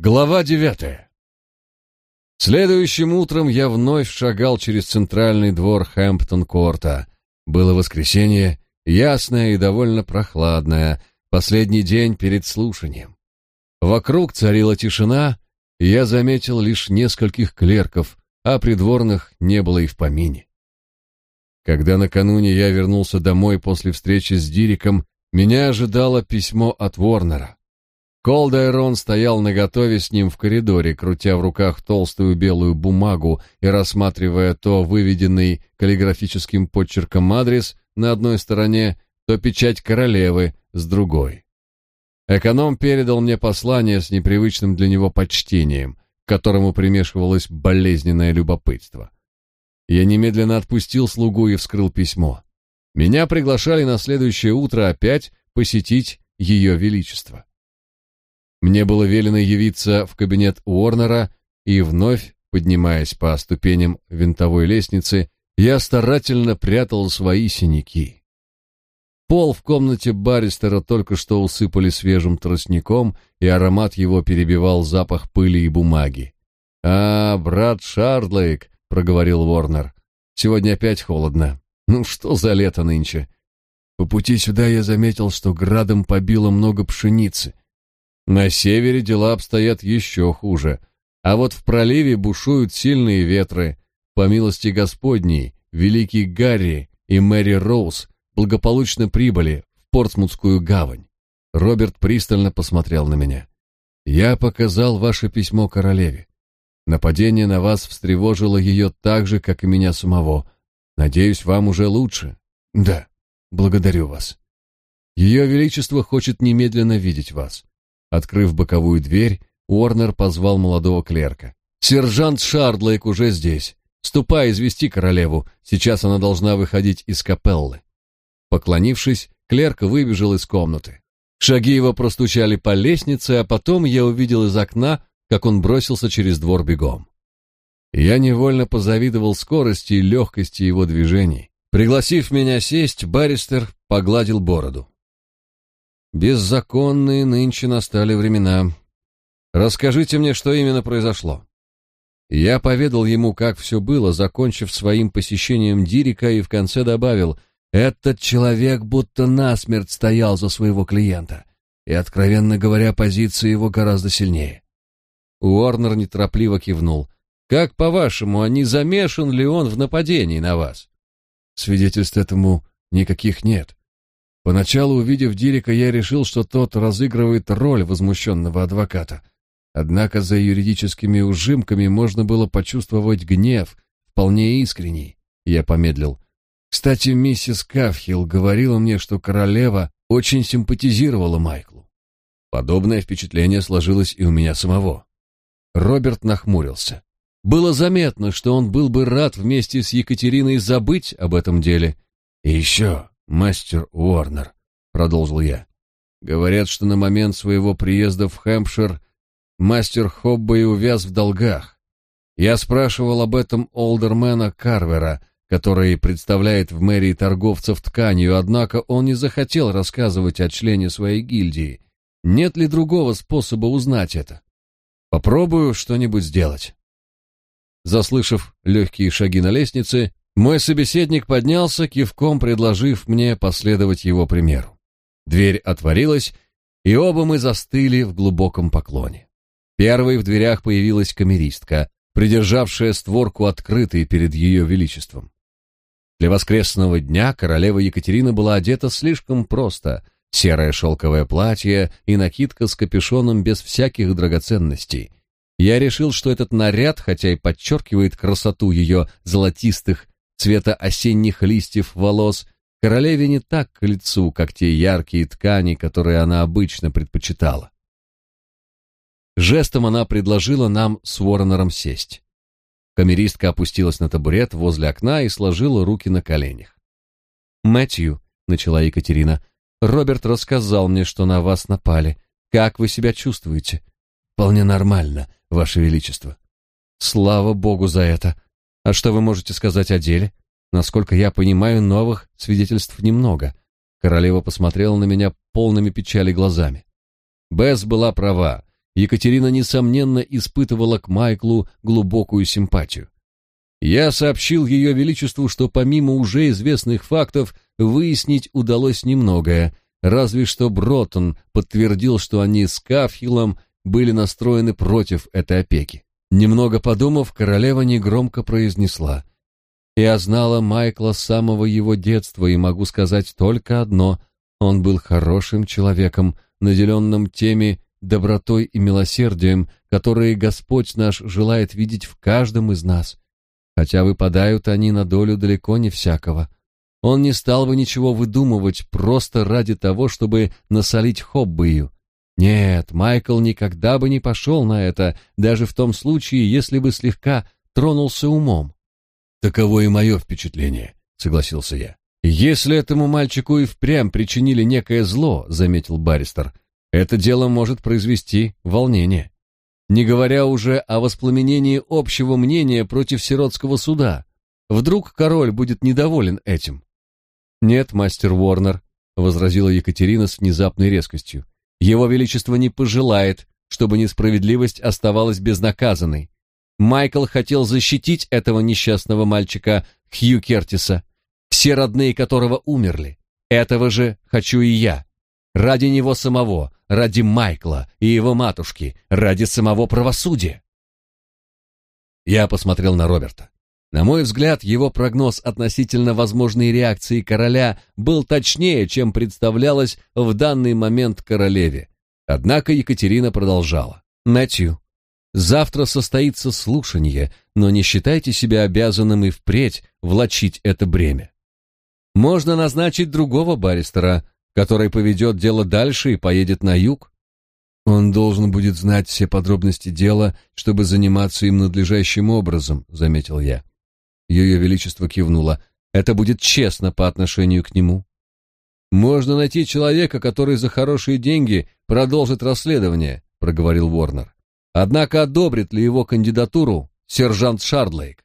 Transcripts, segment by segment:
Глава девятая. Следующим утром я вновь шагал через центральный двор Хэмптон-Корта. Было воскресенье, ясное и довольно прохладное, последний день перед слушанием. Вокруг царила тишина, я заметил лишь нескольких клерков, а придворных не было и в помине. Когда накануне я вернулся домой после встречи с Дириком, меня ожидало письмо от Ворнера. Колдайрон стоял наготове с ним в коридоре, крутя в руках толстую белую бумагу и рассматривая то выведенный каллиграфическим подчерком адрес на одной стороне, то печать королевы с другой. Эконом передал мне послание с непривычным для него почтением, к которому примешивалось болезненное любопытство. Я немедленно отпустил слугу и вскрыл письмо. Меня приглашали на следующее утро опять посетить ее величество. Мне было велено явиться в кабинет Уорнера, и вновь, поднимаясь по ступеням винтовой лестницы, я старательно прятал свои синяки. Пол в комнате баристера только что усыпали свежим тростником, и аромат его перебивал запах пыли и бумаги. «А, брат Шардлейк», — проговорил Уорнер, — «сегодня опять холодно. Ну что за лето нынче?» По пути сюда я заметил, что градом побило много пшеницы. На севере дела обстоят еще хуже, а вот в проливе бушуют сильные ветры. По милости Господней, великий Гарри и Мэри Роуз благополучно прибыли в Портсмутскую гавань. Роберт пристально посмотрел на меня. Я показал ваше письмо королеве. Нападение на вас встревожило ее так же, как и меня самого. Надеюсь, вам уже лучше. Да, благодарю вас. Ее величество хочет немедленно видеть вас. Открыв боковую дверь, Уорнер позвал молодого клерка. «Сержант Шардлейк уже здесь. Ступай, извести королеву. Сейчас она должна выходить из капеллы». Поклонившись, клерк выбежал из комнаты. Шаги его простучали по лестнице, а потом я увидел из окна, как он бросился через двор бегом. Я невольно позавидовал скорости и легкости его движений. Пригласив меня сесть, баристер погладил бороду. Беззаконные нынче настали времена. Расскажите мне, что именно произошло. Я поведал ему, как все было, закончив своим посещением Дирика и в конце добавил, этот человек будто насмерть стоял за своего клиента, и, откровенно говоря, позиция его гораздо сильнее. Уорнер неторопливо кивнул. «Как, по-вашему, а не замешан ли он в нападении на вас?» «Свидетельств этому никаких нет. Поначалу, увидев Дирика, я решил, что тот разыгрывает роль возмущенного адвоката. Однако за юридическими ужимками можно было почувствовать гнев, вполне искренний. Я помедлил. Кстати, миссис Кафхилл говорила мне, что королева очень симпатизировала Майклу. Подобное впечатление сложилось и у меня самого. Роберт нахмурился. Было заметно, что он был бы рад вместе с Екатериной забыть об этом деле. И еще «Мастер Уорнер», — продолжил я. «Говорят, что на момент своего приезда в Хэмпшир мастер Хоббей увяз в долгах. Я спрашивал об этом олдермена Карвера, который представляет в мэрии торговцев тканью, однако он не захотел рассказывать о члене своей гильдии. Нет ли другого способа узнать это? Попробую что-нибудь сделать». Заслышав легкие шаги на лестнице, мой собеседник поднялся, кивком предложив мне последовать его примеру. Дверь отворилась, и оба мы застыли в глубоком поклоне. Первой в дверях появилась камеристка, придержавшая створку открытой перед ее величеством. Для воскресного дня королева Екатерина была одета слишком просто: серое шелковое платье и накидка с капюшоном без всяких драгоценностей. Я решил, что этот наряд, хотя и подчеркивает красоту ее золотистых цвета осенних листьев волос, королеве не так к лицу, как те яркие ткани, которые она обычно предпочитала. Жестом она предложила нам с Воронером сесть. Камеристка опустилась на табурет возле окна и сложила руки на коленях. «Мэтью», — начала Екатерина, — «Роберт рассказал мне, что на вас напали. Как вы себя чувствуете?» «Вполне нормально, Ваше Величество». «Слава Богу за это», а что вы можете сказать о деле? Насколько я понимаю, новых свидетельств немного. Королева посмотрела на меня полными печали глазами. Бесс была права. Екатерина, несомненно, испытывала к Майклу глубокую симпатию. Я сообщил ее величеству, что помимо уже известных фактов выяснить удалось немногое, разве что Бротон подтвердил, что они с Кафхилом были настроены против этой опеки. Немного подумав, королева негромко произнесла. «Я знала Майкла с самого его детства и могу сказать только одно. Он был хорошим человеком, наделенным теми добротой и милосердием, которые Господь наш желает видеть в каждом из нас. Хотя выпадают они на долю далеко не всякого. Он не стал бы ничего выдумывать просто ради того, чтобы насолить Хоббою. Нет, Майкл никогда бы не пошел на это, даже в том случае, если бы слегка тронулся умом. Таково и мое впечатление, согласился я. Если этому мальчику и впрямь причинили некое зло, заметил баристер, это дело может произвести волнение. Не говоря уже о воспламенении общего мнения против сиротского суда. Вдруг король будет недоволен этим? Нет, мастер Уорнер, возразила Екатерина с внезапной резкостью. Его Величество не пожелает, чтобы несправедливость оставалась безнаказанной. Майкл хотел защитить этого несчастного мальчика Хью Кертиса, все родные которого умерли. Этого же хочу и я. Ради него самого, ради Майкла и его матушки, ради самого правосудия. Я посмотрел на Роберта. На мой взгляд, его прогноз относительно возможной реакции короля был точнее, чем представлялось в данный момент королеве. Однако Екатерина продолжала. «Мэтью, завтра состоится слушание, но не считайте себя обязанным и впредь влачить это бремя. Можно назначить другого баристера, который поведет дело дальше и поедет на юг. Он должен будет знать все подробности дела, чтобы заниматься им надлежащим образом, заметил я. Ее величество кивнуло. Это будет честно по отношению к нему. Можно найти человека, который за хорошие деньги продолжит расследование, проговорил Ворнер. Однако одобрит ли его кандидатуру сержант Шардлейк?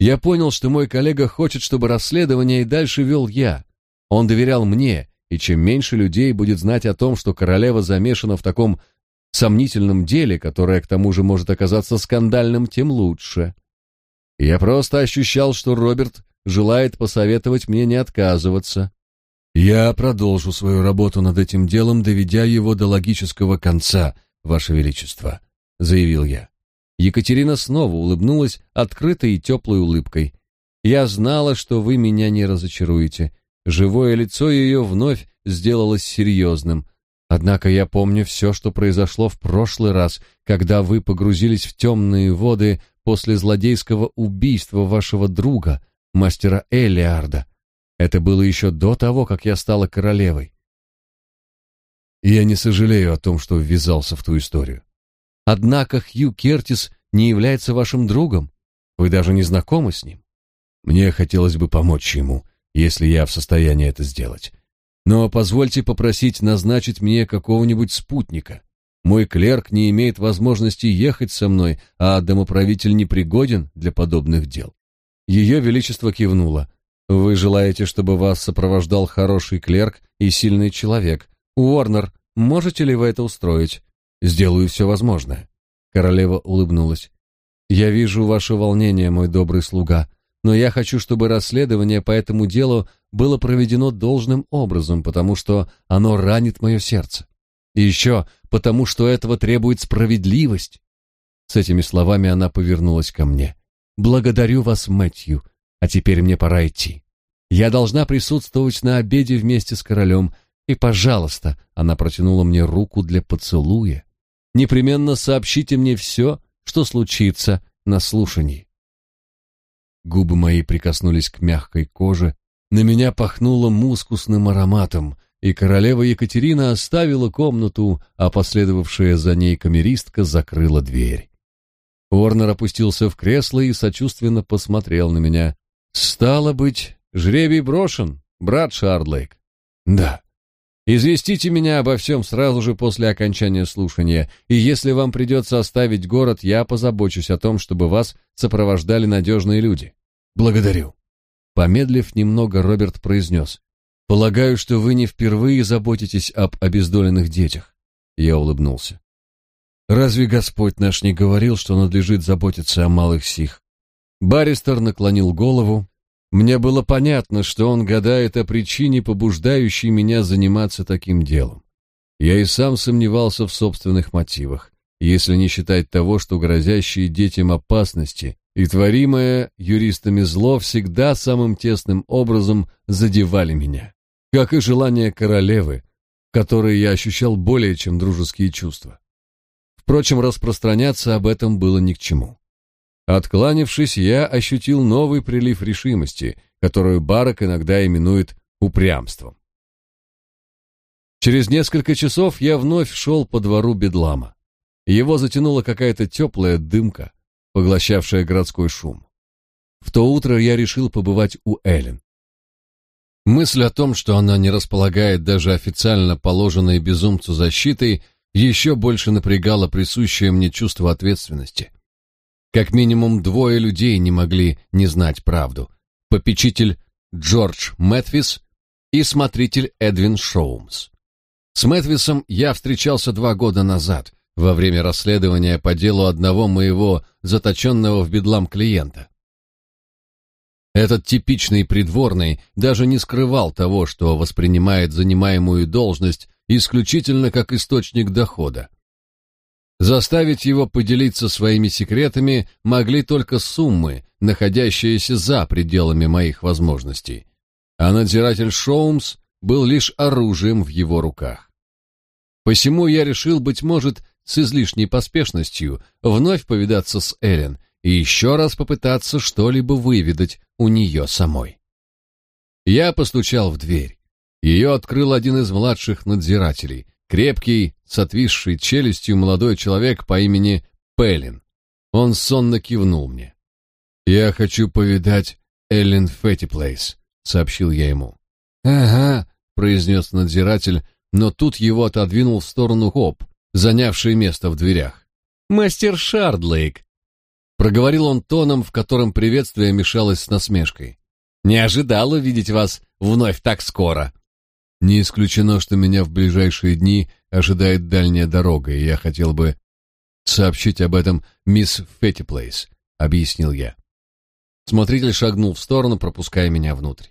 Я понял, что мой коллега хочет, чтобы расследование и дальше вел я. Он доверял мне, и чем меньше людей будет знать о том, что королева замешана в таком сомнительном деле, которое к тому же может оказаться скандальным, тем лучше. Я просто ощущал, что Роберт желает посоветовать мне не отказываться. Я продолжу свою работу над этим делом, доведя его до логического конца, ваше величество, заявил я. Екатерина снова улыбнулась открытой и теплой улыбкой. Я знала, что вы меня не разочаруете. Живое лицо ее вновь сделалось серьезным. Однако я помню все, что произошло в прошлый раз, когда вы погрузились в темные воды после злодейского убийства вашего друга, мастера Элиарда. Это было еще до того, как я стала королевой. я не сожалею о том, что ввязался в ту историю. Однако Хью Кертис не является вашим другом. Вы даже не знакомы с ним. Мне хотелось бы помочь ему, если я в состоянии это сделать. Но позвольте попросить назначить мне какого-нибудь спутника. Мой клерк не имеет возможности ехать со мной, а домоправитель не пригоден для подобных дел. Ее величество кивнуло. Вы желаете, чтобы вас сопровождал хороший клерк и сильный человек. Уорнер, можете ли вы это устроить? Сделаю все возможное. Королева улыбнулась. Я вижу ваше волнение, мой добрый слуга, но я хочу, чтобы расследование по этому делу было проведено должным образом, потому что оно ранит мое сердце. И еще потому, что этого требует справедливость. С этими словами она повернулась ко мне. Благодарю вас, Мэтью, а теперь мне пора идти. Я должна присутствовать на обеде вместе с королем, и, пожалуйста, она протянула мне руку для поцелуя. Непременно сообщите мне все, что случится на слушании. Губы мои прикоснулись к мягкой коже, на меня пахнуло мускусным ароматом, и королева Екатерина оставила комнату, а последовавшая за ней камеристка закрыла дверь. Орнер опустился в кресло и сочувственно посмотрел на меня. «Стало быть, жребий брошен, брат Шардлейк?» «Да». «Известите меня обо всем сразу же после окончания слушания, и если вам придется оставить город, я позабочусь о том, чтобы вас сопровождали надежные люди». «Благодарю». Помедлив немного, Роберт произнес. Полагаю, что вы не впервые заботитесь об обездоленных детях. Я улыбнулся. Разве Господь наш не говорил, что надлежит заботиться о малых сих? Баристер наклонил голову. Мне было понятно, что он гадает о причине, побуждающей меня заниматься таким делом. Я и сам сомневался в собственных мотивах, если не считать того, что грозящие детям опасности и творимое юристами зло всегда самым тесным образом задевали меня, как и желание королевы, которые я ощущал более чем дружеские чувства. Впрочем, распространяться об этом было ни к чему. Откланившись, я ощутил новый прилив решимости, которую Барак иногда именует упрямством. Через несколько часов я вновь шел по двору Бедлама. Его затянула какая-то теплая дымка, поглощавшая городской шум. В то утро я решил побывать у Эллен. Мысль о том, что она не располагает даже официально положенной безумцу защитой, еще больше напрягало присущее мне чувство ответственности. Как минимум двое людей не могли не знать правду. Попечитель Джордж Мэтвис и смотритель Эдвин Шоумс. С Мэтвисом я встречался два года назад, во время расследования по делу одного моего заточенного в бедлам клиента. Этот типичный придворный даже не скрывал того, что воспринимает занимаемую должность исключительно как источник дохода. Заставить его поделиться своими секретами могли только суммы, находящиеся за пределами моих возможностей. А надзиратель Шоумс был лишь оружием в его руках. Посему я решил, быть может, с излишней поспешностью вновь повидаться с Эллен и еще раз попытаться что-либо выведать у нее самой. Я постучал в дверь. Ее открыл один из младших надзирателей, крепкий, с отвисшей челюстью молодой человек по имени Пеллин. Он сонно кивнул мне. «Я хочу повидать Эллен Феттиплейс», — сообщил я ему. «Ага», — произнес надзиратель, но тут его отодвинул в сторону Хоп, занявший место в дверях. «Мастер Шардлейк», — проговорил он тоном, в котором приветствие мешалось с насмешкой. «Не ожидал увидеть вас вновь так скоро». Не исключено, что меня в ближайшие дни ожидает дальняя дорога, и я хотел бы сообщить об этом мисс Феттиплейс, объяснил я. Смотритель шагнул в сторону, пропуская меня внутрь.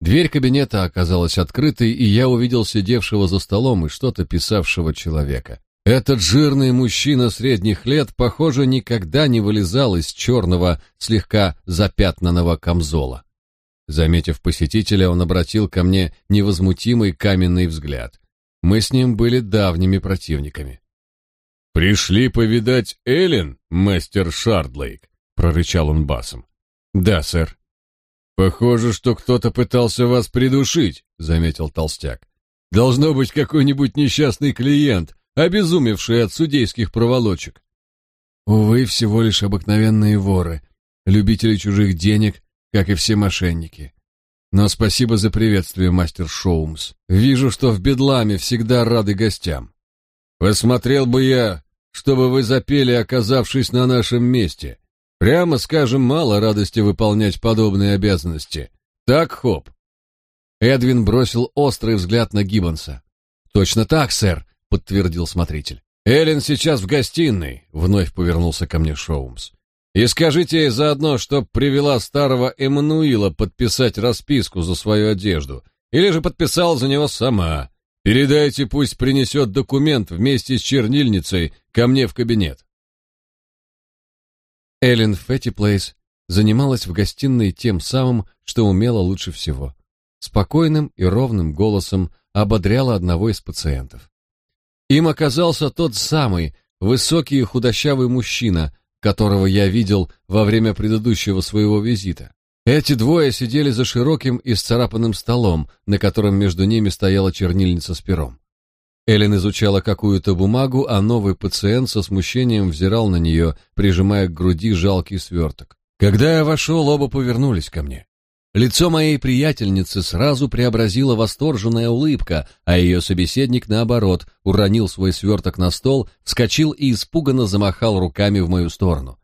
Дверь кабинета оказалась открытой, и я увидел сидевшего за столом и что-то писавшего человека. Этот жирный мужчина средних лет, похоже, никогда не вылезал из черного, слегка запятнанного камзола. Заметив посетителя, он обратил ко мне невозмутимый каменный взгляд. Мы с ним были давними противниками. «Пришли повидать Эллен, мастер Шардлейк», — прорычал он басом. «Да, сэр». «Похоже, что кто-то пытался вас придушить», — заметил толстяк. «Должно быть какой-нибудь несчастный клиент, обезумевший от судейских проволочек». «Увы, всего лишь обыкновенные воры, любители чужих денег как и все мошенники. Но спасибо за приветствие, мастер Шоумс. Вижу, что в Бедламе всегда рады гостям. Посмотрел бы я, чтобы вы запели, оказавшись на нашем месте. Прямо скажем, мало радости выполнять подобные обязанности. Так, Хоп?» Эдвин бросил острый взгляд на Гиббонса. «Точно так, сэр», — подтвердил смотритель. «Эллен сейчас в гостиной», — вновь повернулся ко мне Шоумс. И скажите ей заодно, чтоб привела старого Эммануила подписать расписку за свою одежду, или же подписал за него сама. Передайте, пусть принесет документ вместе с чернильницей ко мне в кабинет. Эллен Феттиплейс занималась в гостиной тем самым, что умела лучше всего. Спокойным и ровным голосом ободряла одного из пациентов. Им оказался тот самый высокий и худощавый мужчина, которого я видел во время предыдущего своего визита. Эти двое сидели за широким и сцарапанным столом, на котором между ними стояла чернильница с пером. Эллен изучала какую-то бумагу, а новый пациент со смущением взирал на нее, прижимая к груди жалкий сверток. Когда я вошел, оба повернулись ко мне. Лицо моей приятельницы сразу преобразила восторженная улыбка, а ее собеседник, наоборот, уронил свой сверток на стол, вскочил и испуганно замахал руками в мою сторону.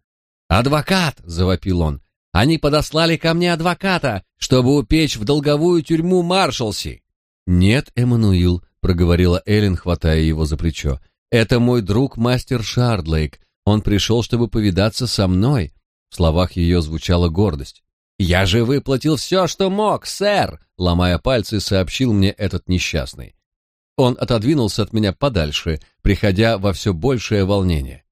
«Адвокат!» — завопил он. «Они подослали ко мне адвоката, чтобы упечь в долговую тюрьму Маршалси!» «Нет, Эммануил», — проговорила Эллен, хватая его за плечо. Это мой друг мастер Шардлейк. Он пришел, чтобы повидаться со мной. В словах ее звучала гордость. «Я же выплатил все, что мог, сэр!» Ломая пальцы, сообщил мне этот несчастный. Он отодвинулся от меня подальше, приходя во все большее волнение.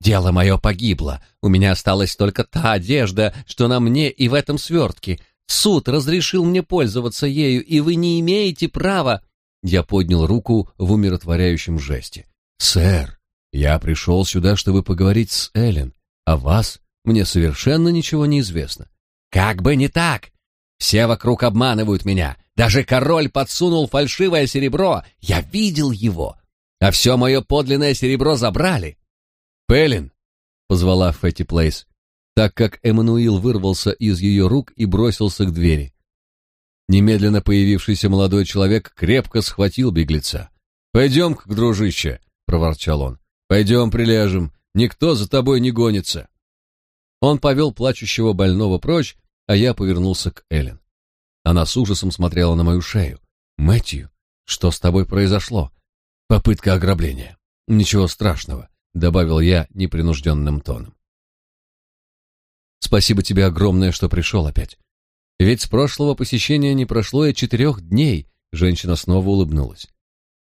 «Дело мое погибло. У меня осталась только та одежда, что на мне и в этом свертке. Суд разрешил мне пользоваться ею, и вы не имеете права...» Я поднял руку в умиротворяющем жесте. «Сэр, я пришел сюда, чтобы поговорить с Эллен. А вас мне совершенно ничего не известно». «Как бы не так! Все вокруг обманывают меня. Даже король подсунул фальшивое серебро. Я видел его. А все мое подлинное серебро забрали. «Пелин!» — позвала Фетти Плейс, так как Эммануил вырвался из ее рук и бросился к двери. Немедленно появившийся молодой человек крепко схватил беглеца. «Пойдем-ка, дружище!» — проворчал он. «Пойдем приляжем, никто за тобой не гонится!» Он повел плачущего больного прочь, а я повернулся к Эллен. Она с ужасом смотрела на мою шею. «Мэтью, что с тобой произошло?» «Попытка ограбления. Ничего страшного», — добавил я непринужденным тоном. «Спасибо тебе огромное, что пришел опять. Ведь с прошлого посещения не прошло и четырех дней», — женщина снова улыбнулась.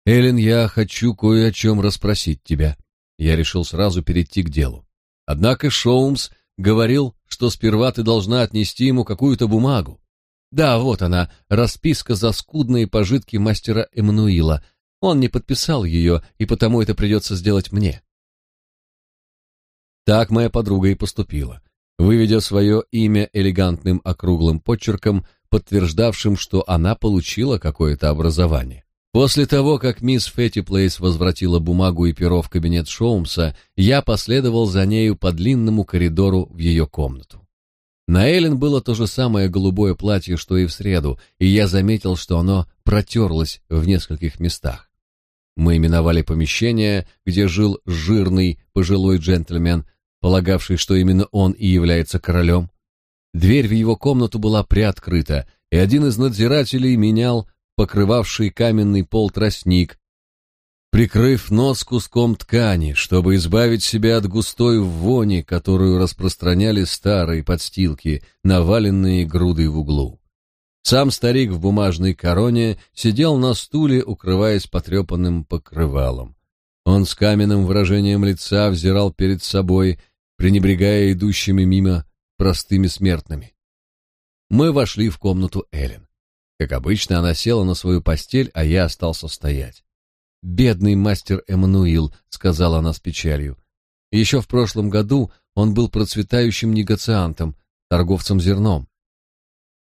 «Эллен, я хочу кое о чем расспросить тебя». Я решил сразу перейти к делу. Однако Шоумс говорил, что сперва ты должна отнести ему какую-то бумагу. Да, вот она, расписка за скудные пожитки мастера Эммануила. Он не подписал ее, и потому это придется сделать мне. Так моя подруга и поступила, выведя свое имя элегантным округлым почерком, подтверждавшим, что она получила какое-то образование. После того, как мисс Фетти Плейс возвратила бумагу и перо в кабинет Шоумса, я последовал за нею по длинному коридору в ее комнату. На Эллен было то же самое голубое платье, что и в среду, и я заметил, что оно протерлось в нескольких местах. Мы именовали помещение, где жил жирный пожилой джентльмен, полагавший, что именно он и является королем. Дверь в его комнату была приоткрыта, и один из надзирателей менял покрывавший каменный пол тростник, прикрыв нос куском ткани, чтобы избавить себя от густой вони, которую распространяли старые подстилки, наваленные грудой в углу. Сам старик в бумажной короне сидел на стуле, укрываясь потрепанным покрывалом. Он с каменным выражением лица взирал перед собой, пренебрегая идущими мимо простыми смертными. Мы вошли в комнату Эллен. Как обычно, она села на свою постель, а я остался стоять. «Бедный мастер Эммануил», — сказала она с печалью. Еще в прошлом году он был процветающим негациантом, торговцем зерном.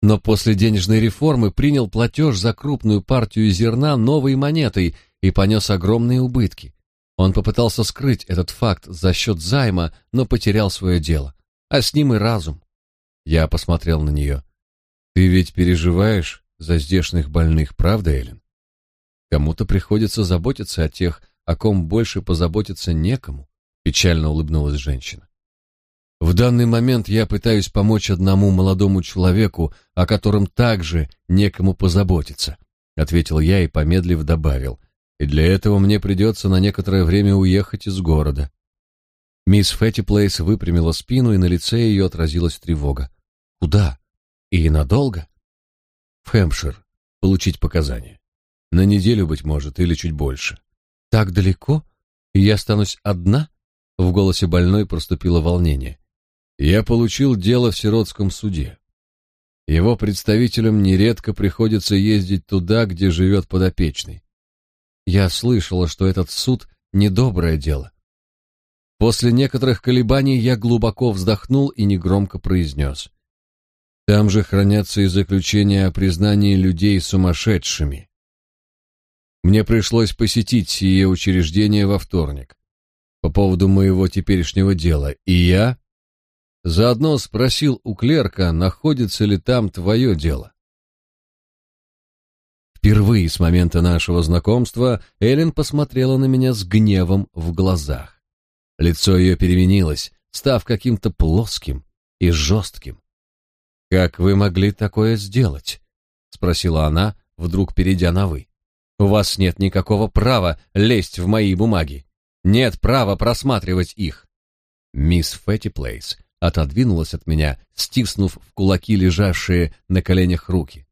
Но после денежной реформы принял платеж за крупную партию зерна новой монетой и понес огромные убытки. Он попытался скрыть этот факт за счет займа, но потерял свое дело. А с ним и разум. Я посмотрел на нее. «Ты ведь переживаешь за здешних больных, правда, Эллен? Кому-то приходится заботиться о тех, о ком больше позаботиться некому, печально улыбнулась женщина. В данный момент я пытаюсь помочь одному молодому человеку, о котором также некому позаботиться, ответил я и помедлив добавил: и для этого мне придется на некоторое время уехать из города. Мисс Фетти Плейс выпрямила спину, и на лице ее отразилась тревога. Куда? И надолго? В Хэмпшир получить показания. На неделю, быть может, или чуть больше. Так далеко? И я останусь одна? В голосе больной проступило волнение. Я получил дело в сиротском суде. Его представителям нередко приходится ездить туда, где живет подопечный. Я слышала, что этот суд недоброе дело. После некоторых колебаний я глубоко вздохнул и негромко произнес. Там же хранятся и заключения о признании людей сумасшедшими. Мне пришлось посетить сие учреждение во вторник по поводу моего теперешнего дела, и я заодно спросил у клерка, находится ли там твое дело. Впервые с момента нашего знакомства Эллен посмотрела на меня с гневом в глазах. Лицо ее переменилось, став каким-то плоским и жестким. «Как вы могли такое сделать?» — спросила она, вдруг перейдя на «вы». «У вас нет никакого права лезть в мои бумаги. нет права просматривать их. Мисс Фетти Плейс отодвинулась от меня, стиснув в кулаки лежавшие на коленях руки.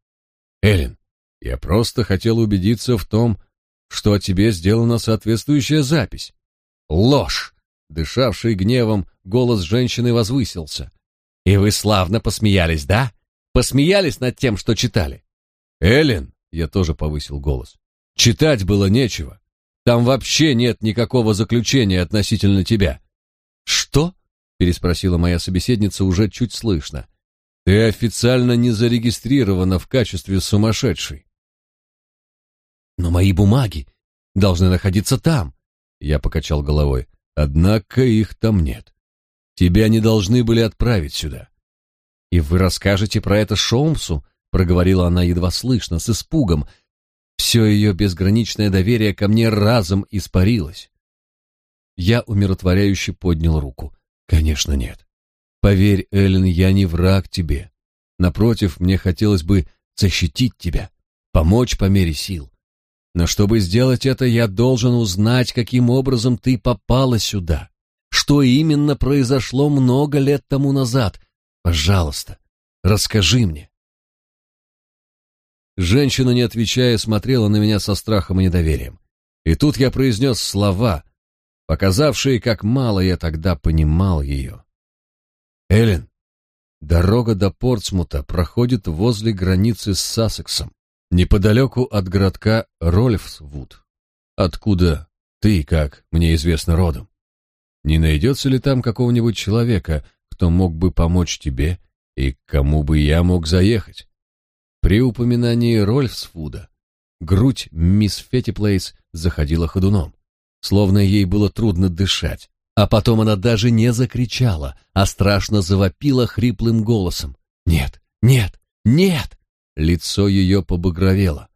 Эллен, я просто хотел убедиться в том, что о тебе сделана соответствующая запись. Ложь! Дышавший гневом, голос женщины возвысился. И вы славно посмеялись, да? Посмеялись над тем, что читали. Эллен, я тоже повысил голос. Читать было нечего. Там вообще нет никакого заключения относительно тебя. Что? переспросила моя собеседница уже чуть слышно. Ты официально не зарегистрирована в качестве сумасшедшей. Но мои бумаги должны находиться там. Я покачал головой. Однако их там нет. Тебя не должны были отправить сюда. И вы расскажете про это Шоумсу? проговорила она едва слышно, с испугом. Все ее безграничное доверие ко мне разом испарилось. Я умиротворяюще поднял руку. Конечно, нет. Поверь, Эллен, я не враг тебе. Напротив, мне хотелось бы защитить тебя, помочь по мере сил. Но чтобы сделать это, я должен узнать, каким образом ты попала сюда. Что именно произошло много лет тому назад? Пожалуйста, расскажи мне. Женщина, не отвечая, смотрела на меня со страхом и недоверием. И тут я произнес слова, показавшие, как мало я тогда понимал ее. Эллен, дорога до Портсмута проходит возле границы с Сассексом неподалеку от городка Рольфсвуд, откуда ты, как мне известно, родом. Не найдется ли там какого-нибудь человека, кто мог бы помочь тебе и к кому бы я мог заехать? При упоминании Рольфсвуда грудь мисс Феттиплейс заходила ходуном, словно ей было трудно дышать, а потом она даже не закричала, а страшно завопила хриплым голосом. «Нет, нет, нет!» Лицо ее побагровело.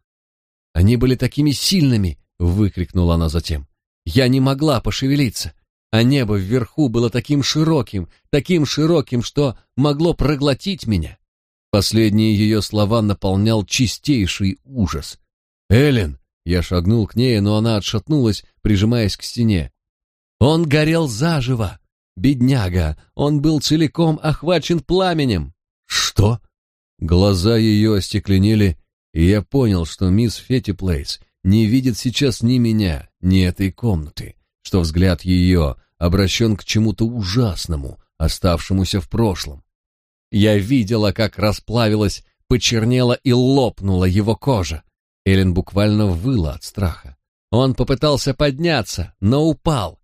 «Они были такими сильными!» — выкрикнула она затем. «Я не могла пошевелиться, а небо вверху было таким широким, таким широким, что могло проглотить меня». Последние ее слова наполнял чистейший ужас. «Эллен!» — я шагнул к ней, но она отшатнулась, прижимаясь к стене. «Он горел заживо! Бедняга! Он был целиком охвачен пламенем!» «Что?» Глаза ее остекленели, и я понял, что мисс Фетти Плейс не видит сейчас ни меня, ни этой комнаты, что взгляд ее обращен к чему-то ужасному, оставшемуся в прошлом. Я видела, как расплавилась, почернела и лопнула его кожа. Эллен буквально выла от страха. Он попытался подняться, но упал.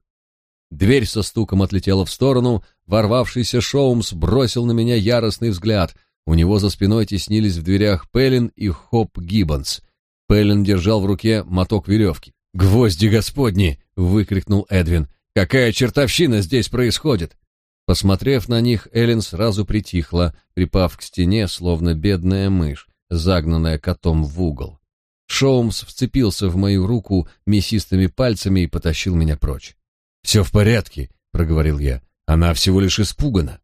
Дверь со стуком отлетела в сторону, ворвавшийся Шоумс бросил на меня яростный взгляд — у него за спиной теснились в дверях Пеллин и Хоп Гиббонс. Пеллин держал в руке моток веревки. «Гвозди господни!» — выкрикнул Эдвин. «Какая чертовщина здесь происходит?» Посмотрев на них, Эллен сразу притихла, припав к стене, словно бедная мышь, загнанная котом в угол. Шоумс вцепился в мою руку мясистыми пальцами и потащил меня прочь. «Все в порядке», — проговорил я. «Она всего лишь испугана».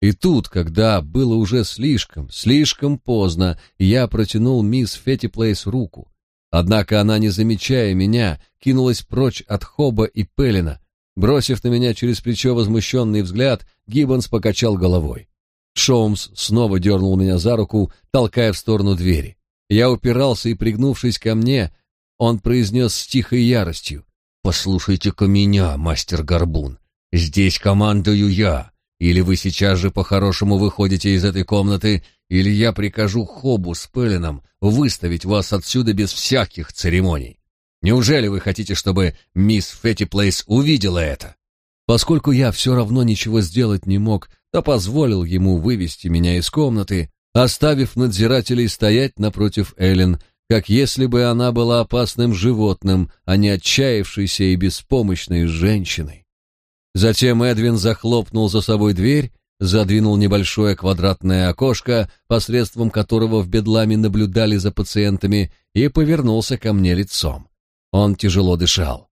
И тут, когда было уже слишком, слишком поздно, я протянул мисс Феттиплейс руку. Однако она, не замечая меня, кинулась прочь от Хоба и Пелина. Бросив на меня через плечо возмущенный взгляд, Гиббонс покачал головой. Шоумс снова дернул меня за руку, толкая в сторону двери. Я упирался и, пригнувшись ко мне, он произнес с тихой яростью. «Послушайте-ка меня, мастер Горбун. Здесь командую я. Или вы сейчас же по-хорошему выходите из этой комнаты, или я прикажу Хобу с Пелином выставить вас отсюда без всяких церемоний. Неужели вы хотите, чтобы мисс Фетти Плейс увидела это? Поскольку я все равно ничего сделать не мог, то позволил ему вывести меня из комнаты, оставив надзирателей стоять напротив Эллен, как если бы она была опасным животным, а не отчаявшейся и беспомощной женщиной. Затем Эдвин захлопнул за собой дверь, задвинул небольшое квадратное окошко, посредством которого в бедламе наблюдали за пациентами, и повернулся ко мне лицом. Он тяжело дышал.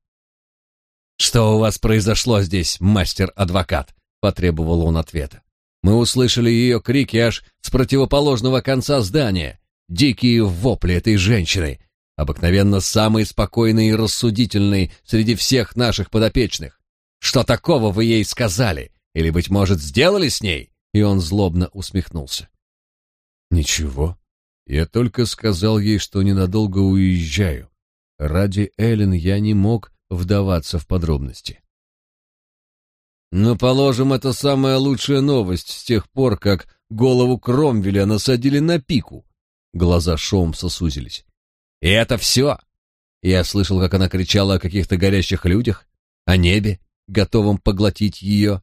«Что у вас произошло здесь, мастер-адвокат?» — потребовал он ответа. Мы услышали ее крики аж с противоположного конца здания, дикие вопли этой женщины. обыкновенно самый спокойный и рассудительный среди всех наших подопечных. Что такого вы ей сказали? Или, быть может, сделали с ней?» И он злобно усмехнулся. «Ничего. Я только сказал ей, что ненадолго уезжаю. Ради Эллен я не мог вдаваться в подробности». «Ну, положим, это самая лучшая новость с тех пор, как голову Кромвеля насадили на пику». Глаза Шоумса сузились. «И это все?» Я слышал, как она кричала о каких-то горящих людях, о небе, готовом поглотить ее.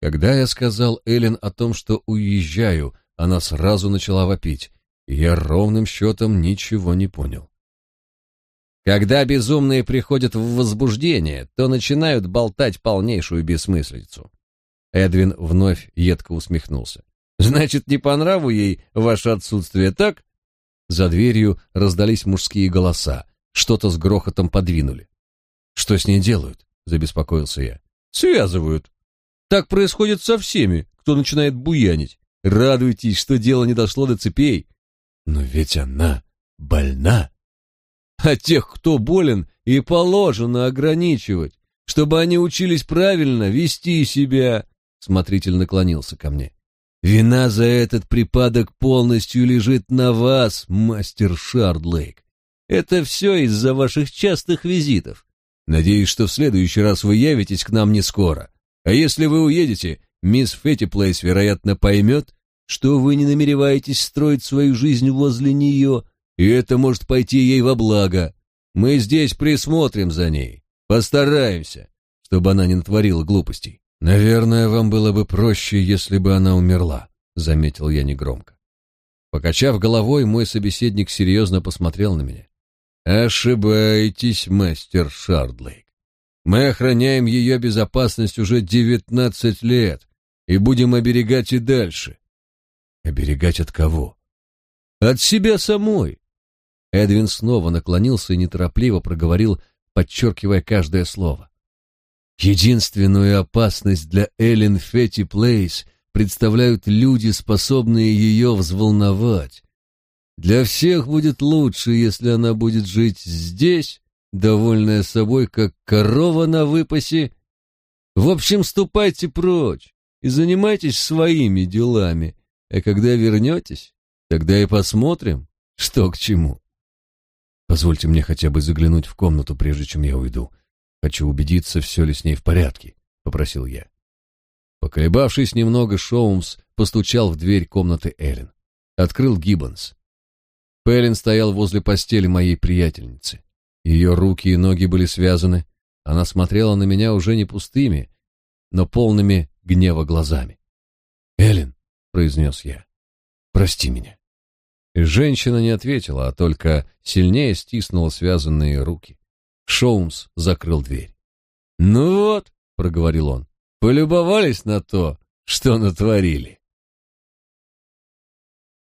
Когда я сказал Эллен о том, что уезжаю, она сразу начала вопить, и я ровным счетом ничего не понял. Когда безумные приходят в возбуждение, то начинают болтать полнейшую бессмыслицу. Эдвин вновь едко усмехнулся. Значит, не по нраву ей ваше отсутствие, так? За дверью раздались мужские голоса, что-то с грохотом подвинули. Что с ней делают? Забеспокоился я. Связывают. Так происходит со всеми, кто начинает буянить. Радуйтесь, что дело не дошло до цепей. Но ведь она больна. А тех, кто болен, и положено ограничивать, чтобы они учились правильно вести себя. Смотритель наклонился ко мне. Вина за этот припадок полностью лежит на вас, мастер Шардлейк. Это все из-за ваших частых визитов. Надеюсь, что в следующий раз вы явитесь к нам не скоро. А если вы уедете, мисс Феттиплейс, вероятно, поймет, что вы не намереваетесь строить свою жизнь возле нее, и это может пойти ей во благо. Мы здесь присмотрим за ней, постараемся, чтобы она не натворила глупостей. Наверное, вам было бы проще, если бы она умерла, заметил я негромко. Покачав головой, мой собеседник серьезно посмотрел на меня. Ошибаетесь, мастер Шардлейк. Мы охраняем ее безопасность уже девятнадцать лет и будем оберегать и дальше. Оберегать от кого? От себя самой. Эдвин снова наклонился и неторопливо проговорил, подчеркивая каждое слово. Единственную опасность для Эллен Фетти Плейс представляют люди, способные ее взволновать. Для всех будет лучше, если она будет жить здесь, довольная собой, как корова на выпасе. В общем, ступайте прочь и занимайтесь своими делами, а когда вернетесь, тогда и посмотрим, что к чему. Позвольте мне хотя бы заглянуть в комнату, прежде чем я уйду. Хочу убедиться, все ли с ней в порядке, — попросил я. Поколебавшись немного, Шоумс постучал в дверь комнаты Эллен. Открыл Гиббонс. Пэлен стоял возле постели моей приятельницы. Ее руки и ноги были связаны. Она смотрела на меня уже не пустыми, но полными гнева глазами. «Эллен», — произнес я, — «прости меня». И женщина не ответила, а только сильнее стиснула связанные руки. Шоумс закрыл дверь. «Ну вот», — проговорил он, — «полюбовались на то, что натворили».